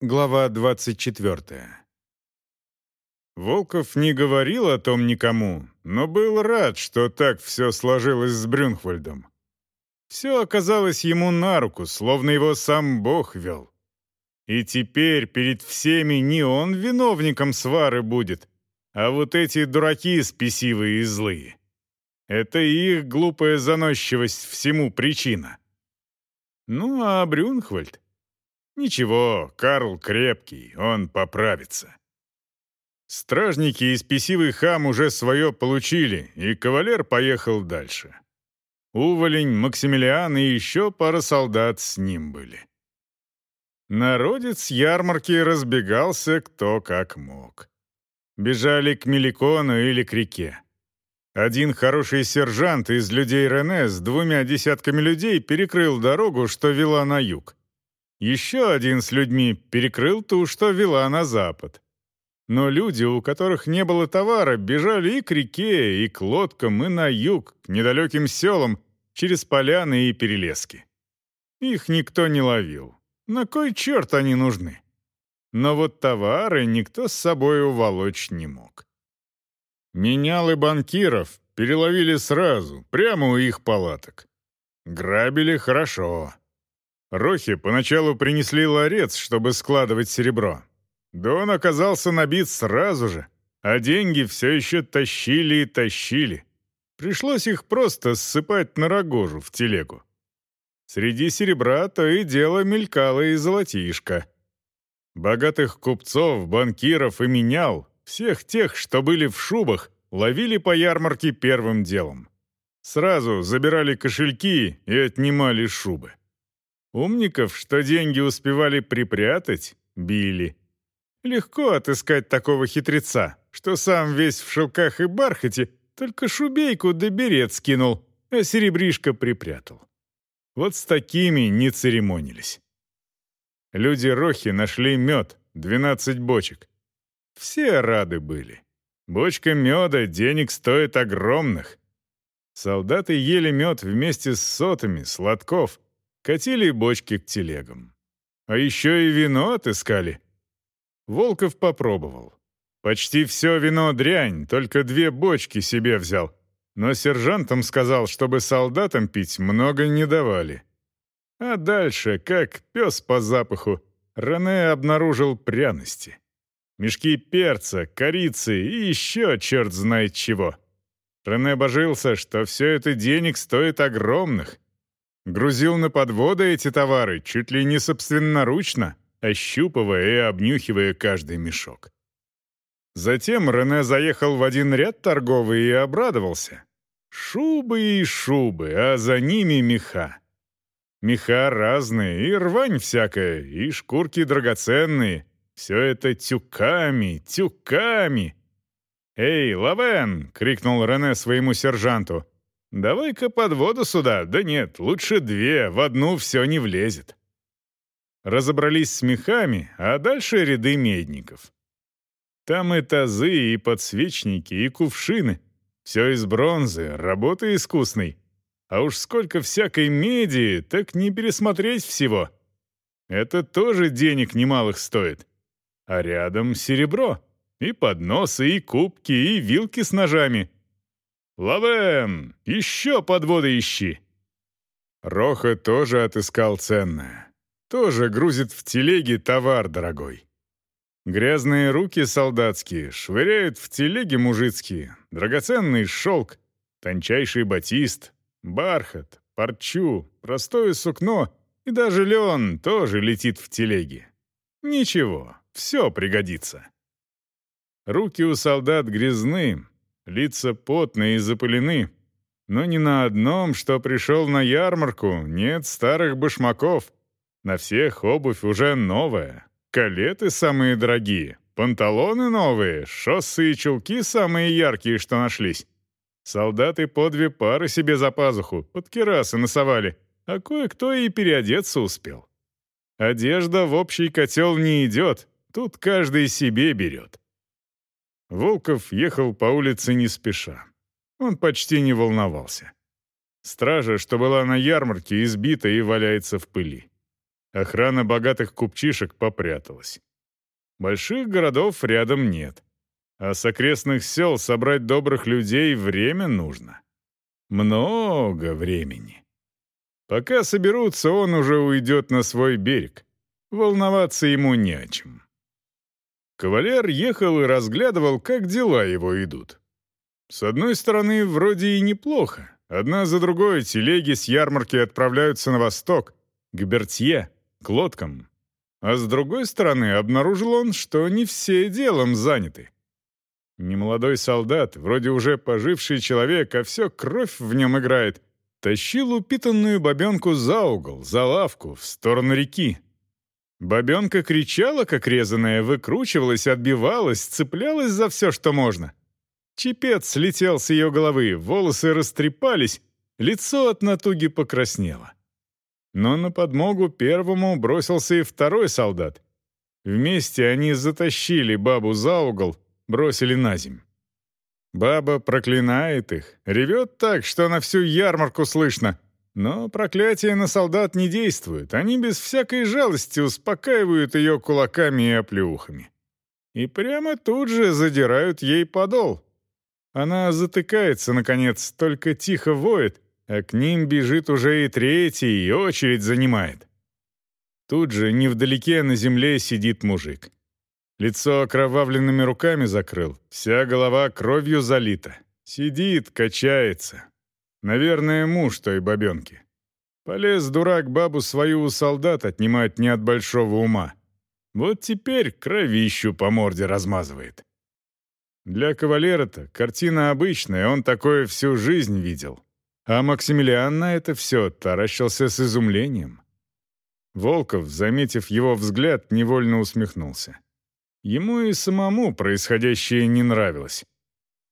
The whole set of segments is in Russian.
Глава 24. Волков не говорил о том никому, но был рад, что так все сложилось с Брюнхвальдом. Все оказалось ему на руку, словно его сам Бог вел. И теперь перед всеми не он виновником свары будет, а вот эти дураки спесивые и злые. Это их глупая заносчивость всему причина. Ну а Брюнхвальд? Ничего, Карл крепкий, он поправится. Стражники и спесивый хам уже свое получили, и кавалер поехал дальше. Уволень, Максимилиан и еще пара солдат с ним были. Народец ярмарки разбегался кто как мог. Бежали к Меликону или к реке. Один хороший сержант из людей Рене с двумя десятками людей перекрыл дорогу, что вела на юг. Еще один с людьми перекрыл ту, что вела на запад. Но люди, у которых не было товара, бежали и к реке, и к лодкам, и на юг, к недалеким селам, через поляны и перелески. Их никто не ловил. На кой черт они нужны? Но вот товары никто с собой уволочь не мог. Менялы банкиров переловили сразу, прямо у их палаток. Грабили хорошо. Рохи поначалу принесли ларец, чтобы складывать серебро. Да он оказался набит сразу же, а деньги все еще тащили и тащили. Пришлось их просто ссыпать на рогожу в телегу. Среди серебра то и дело мелькало и золотишко. Богатых купцов, банкиров и менял, всех тех, что были в шубах, ловили по ярмарке первым делом. Сразу забирали кошельки и отнимали шубы. Умников, что деньги успевали припрятать, били. Легко отыскать такого хитреца, что сам весь в шелках и бархате, только шубейку да берет скинул, а серебришко припрятал. Вот с такими не церемонились. Люди Рохи нашли мед, 12 бочек. Все рады были. Бочка меда денег стоит огромных. Солдаты ели мед вместе с сотами, сладков — катили бочки к телегам. А еще и вино отыскали. Волков попробовал. Почти все вино дрянь, только две бочки себе взял. Но сержантам сказал, чтобы солдатам пить много не давали. А дальше, как пес по запаху, Рене обнаружил пряности. Мешки перца, корицы и еще черт знает чего. Рене божился, что все это денег стоит огромных, Грузил на подводы эти товары чуть ли не собственноручно, ощупывая и обнюхивая каждый мешок. Затем Рене заехал в один ряд торговый и обрадовался. Шубы и шубы, а за ними меха. Меха разные, и рвань всякая, и шкурки драгоценные. Все это тюками, тюками. «Эй, Лавен!» — крикнул Рене своему сержанту. «Давай-ка подводу сюда. Да нет, лучше две, в одну все не влезет». Разобрались с мехами, а дальше ряды медников. Там и тазы, и подсвечники, и кувшины. Все из бронзы, работы искусной. А уж сколько всякой меди, так не пересмотреть всего. Это тоже денег немалых стоит. А рядом серебро. И подносы, и кубки, и вилки с ножами — «Лавен, еще подводы ищи!» Роха тоже отыскал ценное. Тоже грузит в телеге товар дорогой. Грязные руки солдатские швыряют в телеги мужицкие, драгоценный шелк, тончайший батист, бархат, парчу, простое сукно и даже лен тоже летит в телеге. Ничего, все пригодится. Руки у солдат грязны, лица потные и запылены. Но ни на одном, что пришел на ярмарку, нет старых башмаков. На всех обувь уже новая. Калеты самые дорогие, панталоны новые, шоссы и чулки самые яркие, что нашлись. Солдаты по две пары себе за пазуху, под керасы носовали, а кое-кто и переодеться успел. Одежда в общий котел не идет, тут каждый себе берет. Волков ехал по улице не спеша. Он почти не волновался. Стража, что была на ярмарке, избита и валяется в пыли. Охрана богатых купчишек попряталась. Больших городов рядом нет. А с окрестных сел собрать добрых людей время нужно. Много времени. Пока соберутся, он уже уйдет на свой берег. Волноваться ему не о чем. Кавалер ехал и разглядывал, как дела его идут. С одной стороны, вроде и неплохо. Одна за другой телеги с ярмарки отправляются на восток, к Бертье, к лодкам. А с другой стороны, обнаружил он, что не все делом заняты. Немолодой солдат, вроде уже поживший человек, а все кровь в нем играет, тащил упитанную бабенку за угол, за лавку, в сторону реки. Бабенка кричала, как резаная, выкручивалась, отбивалась, цеплялась за все, что можно. Чепец слетел с ее головы, волосы растрепались, лицо от натуги покраснело. Но на подмогу первому бросился и второй солдат. Вместе они затащили бабу за угол, бросили на земь. Баба проклинает их, ревет так, что на всю ярмарку слышно. Но проклятие на солдат не действует, они без всякой жалости успокаивают ее кулаками и оплеухами. И прямо тут же задирают ей подол. Она затыкается, наконец, только тихо воет, а к ним бежит уже и третий, и очередь занимает. Тут же, невдалеке на земле, сидит мужик. Лицо окровавленными руками закрыл, вся голова кровью залита. Сидит, качается. Наверное, муж той бабенки. Полез дурак бабу свою у солдат отнимать не от большого ума. Вот теперь кровищу по морде размазывает. Для кавалера-то картина обычная, он такое всю жизнь видел. А Максимилиан на это все таращился с изумлением. Волков, заметив его взгляд, невольно усмехнулся. Ему и самому происходящее не нравилось.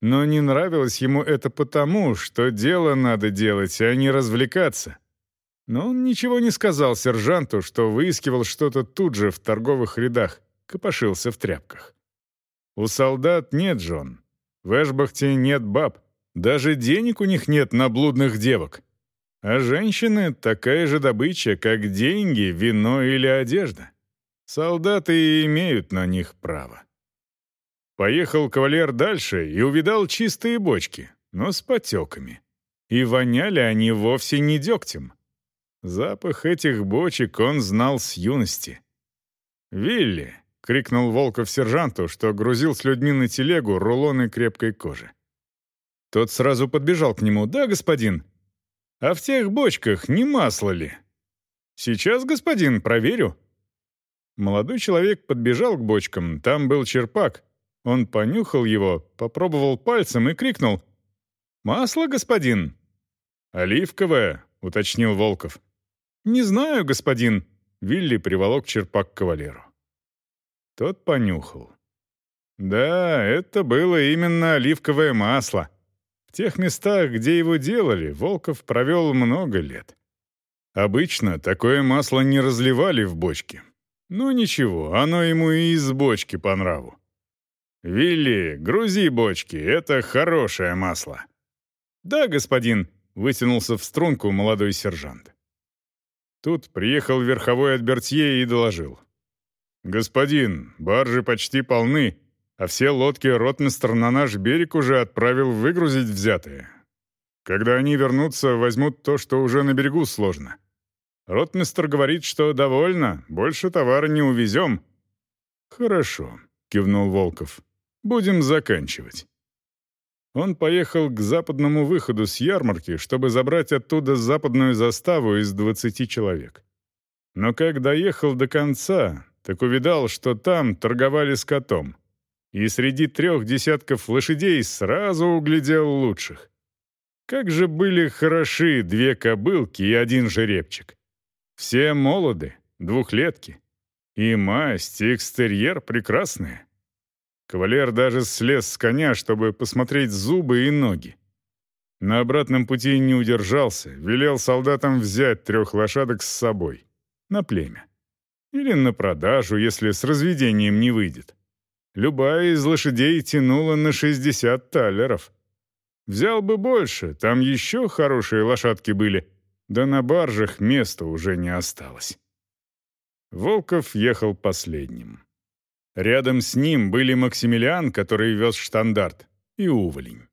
Но не нравилось ему это потому, что дело надо делать, а не развлекаться. Но он ничего не сказал сержанту, что выискивал что-то тут же в торговых рядах, копошился в тряпках. У солдат нет жен, в Эшбахте нет баб, даже денег у них нет на блудных девок. А женщины — такая же добыча, как деньги, вино или одежда. Солдаты имеют на них право. Поехал кавалер дальше и увидал чистые бочки, но с потеками. И воняли они вовсе не дегтем. Запах этих бочек он знал с юности. «Вилли!» — крикнул Волков сержанту, что грузил с людьми на телегу рулоны крепкой кожи. Тот сразу подбежал к нему. «Да, господин». «А в тех бочках не масло ли?» «Сейчас, господин, проверю». Молодой человек подбежал к бочкам, там был черпак. Он понюхал его, попробовал пальцем и крикнул. «Масло, господин?» «Оливковое», — уточнил Волков. «Не знаю, господин», — Вилли приволок черпак к кавалеру. Тот понюхал. Да, это было именно оливковое масло. В тех местах, где его делали, Волков провел много лет. Обычно такое масло не разливали в бочки, ну ничего, оно ему и из бочки по нраву. «Вилли, грузи бочки, это хорошее масло». «Да, господин», — вытянулся в струнку молодой сержант. Тут приехал верховой от Бертье и доложил. «Господин, баржи почти полны, а все лодки ротмистр на наш берег уже отправил выгрузить взятые. Когда они вернутся, возьмут то, что уже на берегу сложно. Ротмистр говорит, что довольно, больше товара не увезем». «Хорошо», — кивнул Волков. «Будем заканчивать». Он поехал к западному выходу с ярмарки, чтобы забрать оттуда западную заставу из двадцати человек. Но как доехал до конца, так увидал, что там торговали скотом. И среди трех десятков лошадей сразу углядел лучших. Как же были хороши две кобылки и один жеребчик. Все молоды, двухлетки. И масть, и экстерьер прекрасные. Кавалер даже слез с коня, чтобы посмотреть зубы и ноги. На обратном пути не удержался, велел солдатам взять трех лошадок с собой. На племя. Или на продажу, если с разведением не выйдет. Любая из лошадей тянула на 60 талеров. Взял бы больше, там еще хорошие лошадки были — да на баржах места уже не осталось. Волков ехал последним. Рядом с ним были Максимилиан, который вез штандарт, и Уволень.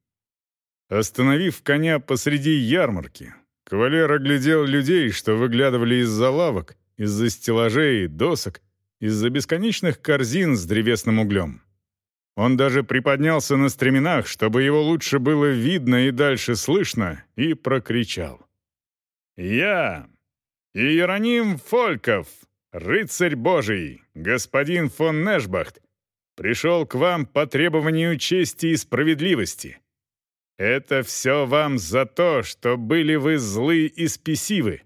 Остановив коня посреди ярмарки, кавалер оглядел людей, что выглядывали из-за лавок, из-за стеллажей досок, из-за бесконечных корзин с древесным углем. Он даже приподнялся на стременах, чтобы его лучше было видно и дальше слышно, и прокричал. «Я, Иероним Фольков, рыцарь Божий, господин фон Нешбахт, пришел к вам по требованию чести и справедливости. Это все вам за то, что были вы злы и спесивы,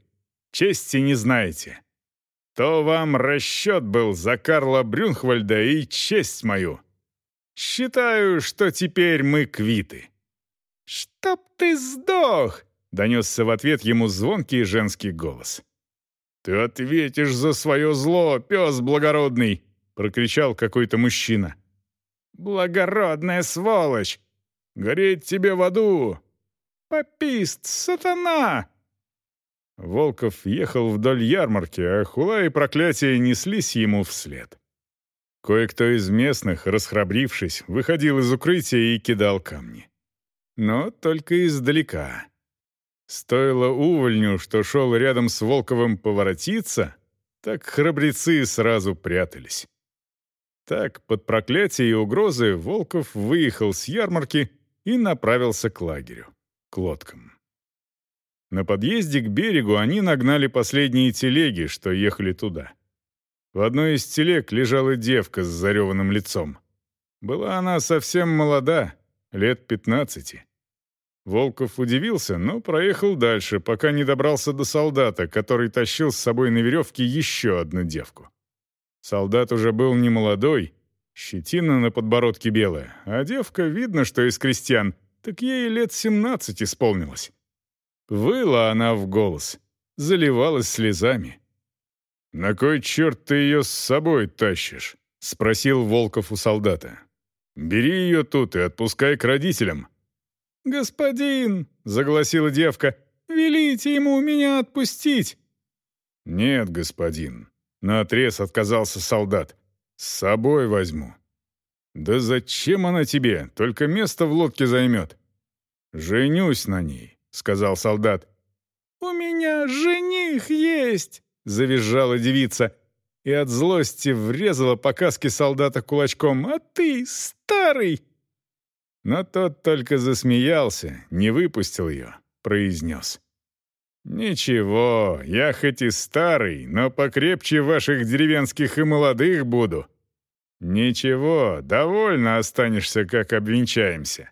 чести не знаете. То вам расчет был за Карла Брюнхвальда и честь мою. Считаю, что теперь мы квиты». «Чтоб ты сдох!» — донесся в ответ ему звонкий женский голос. «Ты ответишь за свое зло, пес благородный!» — прокричал какой-то мужчина. «Благородная сволочь! Гореть тебе в аду! Попист, сатана!» Волков ехал вдоль ярмарки, а хула и проклятия неслись ему вслед. Кое-кто из местных, расхрабрившись, выходил из укрытия и кидал камни. Но только издалека. Стоило увольню, что шел рядом с Волковым, поворотиться, так храбрецы сразу прятались. Так, под проклятие и угрозы, Волков выехал с ярмарки и направился к лагерю, к лодкам. На подъезде к берегу они нагнали последние телеги, что ехали туда. В одной из телег лежала девка с зареванным лицом. Была она совсем молода, лет пятнадцати. Волков удивился, но проехал дальше, пока не добрался до солдата, который тащил с собой на веревке еще одну девку. Солдат уже был не молодой, щетина на подбородке белая, а девка, видно, что из крестьян, так ей лет семнадцать исполнилось. Выла она в голос, заливалась слезами. «На кой черт ты ее с собой тащишь?» — спросил Волков у солдата. «Бери ее тут и отпускай к родителям. «Господин!» — загласила девка. «Велите ему меня отпустить!» «Нет, господин!» — наотрез отказался солдат. «С собой возьму». «Да зачем она тебе? Только место в лодке займет». «Женюсь на ней», — сказал солдат. «У меня жених есть!» — завизжала девица. И от злости врезала по каске солдата кулачком. «А ты, старый, но тот только засмеялся, не выпустил ее, произнес. «Ничего, я хоть и старый, но покрепче ваших деревенских и молодых буду. Ничего, довольно останешься, как обвенчаемся».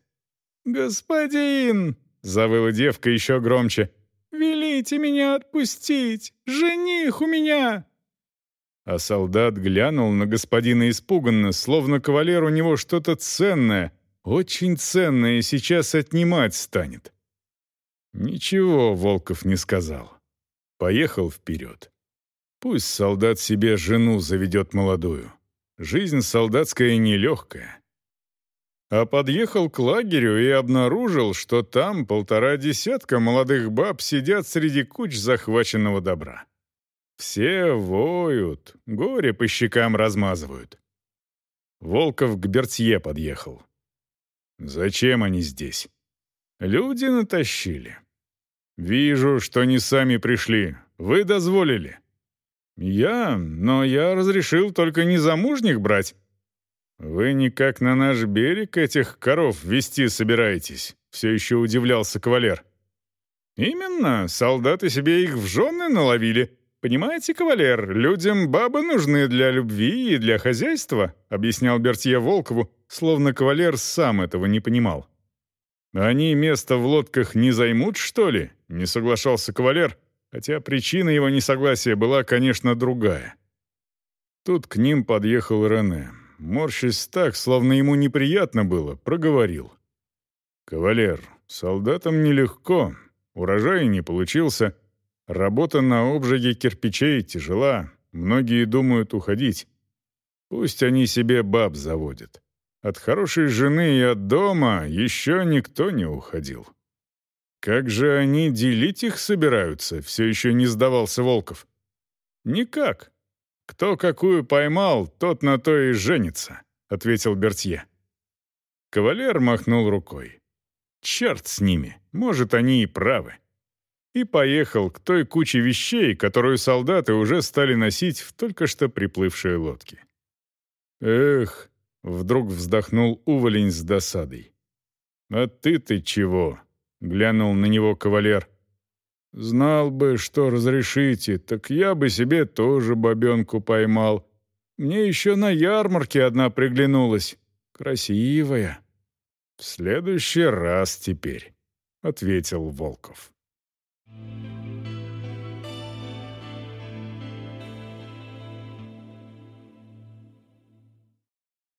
«Господин!» — завыла девка еще громче. «Велите меня отпустить! Жених у меня!» А солдат глянул на господина испуганно, словно кавалер у него что-то ценное — очень ценное сейчас отнимать станет. Ничего Волков не сказал. Поехал вперед. Пусть солдат себе жену заведет молодую. Жизнь солдатская нелегкая. А подъехал к лагерю и обнаружил, что там полтора десятка молодых баб сидят среди куч захваченного добра. Все воют, горе по щекам размазывают. Волков к Бертье подъехал. Зачем они здесь? Люди натащили. Вижу, что не сами пришли. Вы дозволили. Я? Но я разрешил только незамужних брать. Вы никак на наш берег этих коров вести собираетесь? Все еще удивлялся кавалер. Именно, солдаты себе их в жены наловили. Понимаете, кавалер, людям бабы нужны для любви и для хозяйства, объяснял Бертье Волкову, словно кавалер сам этого не понимал. «Они место в лодках не займут, что ли?» — не соглашался кавалер, хотя причина его несогласия была, конечно, другая. Тут к ним подъехал Рене. Морщись так, словно ему неприятно было, проговорил. «Кавалер, солдатам нелегко, урожай не получился, работа на обжиге кирпичей тяжела, многие думают уходить. Пусть они себе баб заводят. От хорошей жены и от дома еще никто не уходил. Как же они делить их собираются, все еще не сдавался Волков. Никак. Кто какую поймал, тот на то и женится», — ответил Бертье. Кавалер махнул рукой. «Черт с ними, может, они и правы». И поехал к той куче вещей, которую солдаты уже стали носить в только что приплывшие лодки. «Эх», — вдруг вздохнул уволень с досадой. «А ты-ты чего?» — глянул на него кавалер. «Знал бы, что разрешите, так я бы себе тоже бабенку поймал. Мне еще на ярмарке одна приглянулась. Красивая». «В следующий раз теперь», — ответил Волков.